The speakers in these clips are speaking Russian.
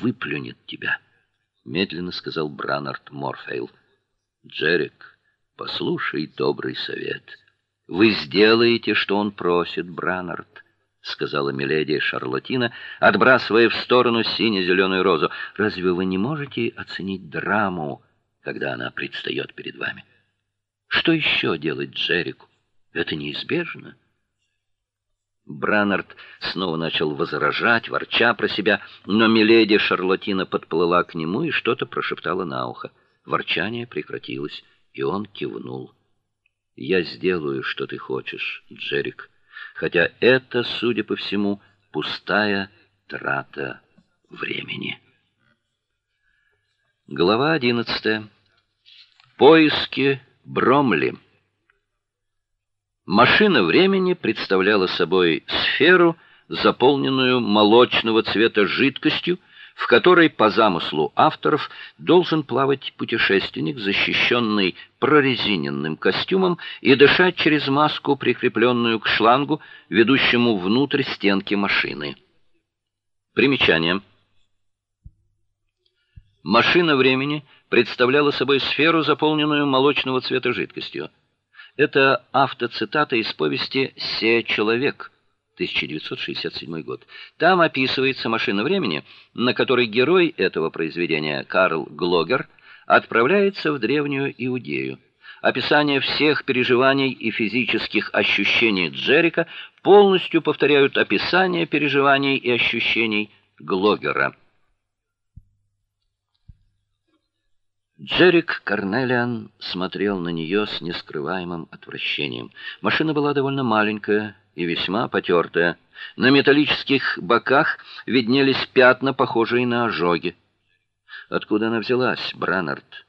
выплюнет тебя, медленно сказал Бранард Морфейл. Джерик, послушай добрый совет. Вы сделаете, что он просит, Бранард, сказала миледи Шарлотина, отбрасывая в сторону сине зеленую розу. Разве вы не можете оценить драму, когда она предстает перед вами? Что еще делать Джерику? Это неизбежно. Бранард снова начал возражать, ворча про себя, но миледи Шарлотина подплыла к нему и что-то прошептала на ухо. Ворчание прекратилось, и он кивнул. Я сделаю, что ты хочешь, Джерик, хотя это, судя по всему, пустая трата времени. Глава одиннадцатая. Поиски Бромли. Машина времени представляла собой сферу, заполненную молочного цвета жидкостью, в которой по замыслу авторов должен плавать путешественник, защищенный прорезиненным костюмом и дышать через маску, прикрепленную к шлангу, ведущему внутрь стенки машины. Примечание. Машина времени представляла собой сферу, заполненную молочного цвета жидкостью. Это автоцитата из повести «Се человек» 1967 год. Там описывается машина времени, на которой герой этого произведения Карл Глогер отправляется в древнюю Иудею. Описание всех переживаний и физических ощущений Джерика полностью повторяют описание переживаний и ощущений Глогера. Джерик Карнелиан смотрел на нее с нескрываемым отвращением. Машина была довольно маленькая и весьма потертая. На металлических боках виднелись пятна, похожие на ожоги. Откуда она взялась, Бранард?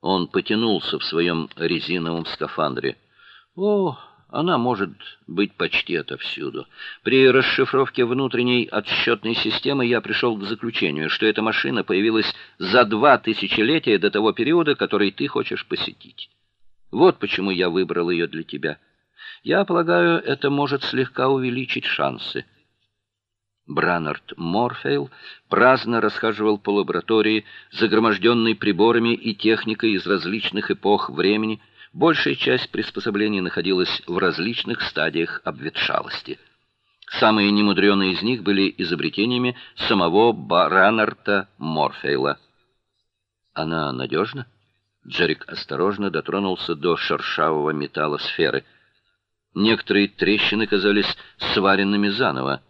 Он потянулся в своем резиновом скафандре. О, она может быть почти отовсюду. При расшифровке внутренней отсчетной системы я пришел к заключению, что эта машина появилась за два тысячелетия до того периода, который ты хочешь посетить. Вот почему я выбрал ее для тебя. Я полагаю, это может слегка увеличить шансы. Браннарт Морфейл праздно расхаживал по лаборатории, загроможденной приборами и техникой из различных эпох времени, Большая часть приспособлений находилась в различных стадиях обветшалости. Самые немудреные из них были изобретениями самого Браннарта Морфейла. Она надежна? Джерик осторожно дотронулся до шершавого металла сферы. Некоторые трещины казались сваренными заново.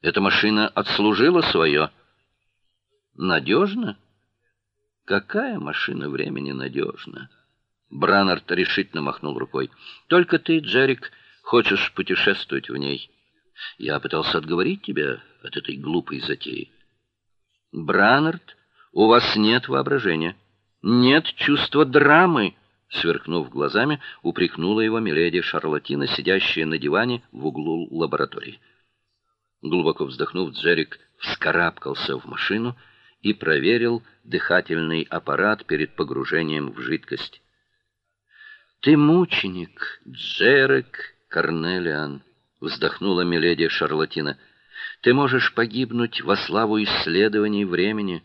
Эта машина отслужила свое. Надежно? Какая машина времени надежна? Бранард решительно махнул рукой. Только ты, Джерик, хочешь путешествовать в ней. Я пытался отговорить тебя от этой глупой затеи. Бранард, у вас нет воображения, нет чувства драмы, сверкнув глазами, упрекнула его миледи Шарлатина, сидящая на диване в углу лаборатории. Глубоко вздохнув, Джерик вскарабкался в машину и проверил дыхательный аппарат перед погружением в жидкость. Ты мученик, Джерек Карнелиан, вздохнула миледи Шарлатина. Ты можешь погибнуть во славу исследований времени.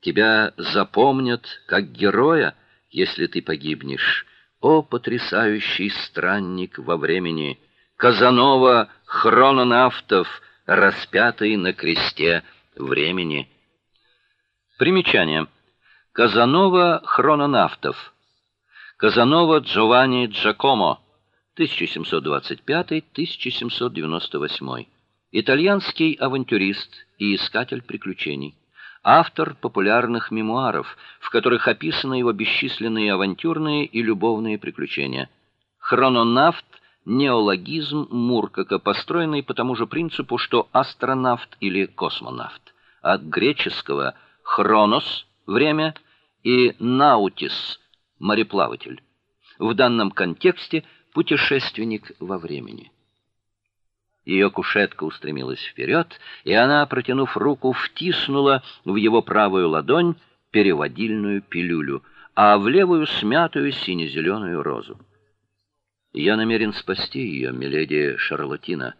Тебя запомнят как героя, если ты погибнешь. О потрясающий странник во времени, Казанова хрононавтов, распятый на кресте времени. Примечание. Казанова хрононавтов Казанова Джованни Джакомо 1725-1798. Итальянский авантюрист и искатель приключений. Автор популярных мемуаров, в которых описаны его бесчисленные авантюрные и любовные приключения. Хрононавт неологизм Муркака, построенный по тому же принципу, что астронавт или космонавт. От греческого хронос время и наутис мореплаватель. В данном контексте путешественник во времени. Ее кушетка устремилась вперед, и она, протянув руку, втиснула в его правую ладонь переводильную пилюлю, а в левую смятую сине зеленую розу. Я намерен спасти ее, миледи Шарлотина,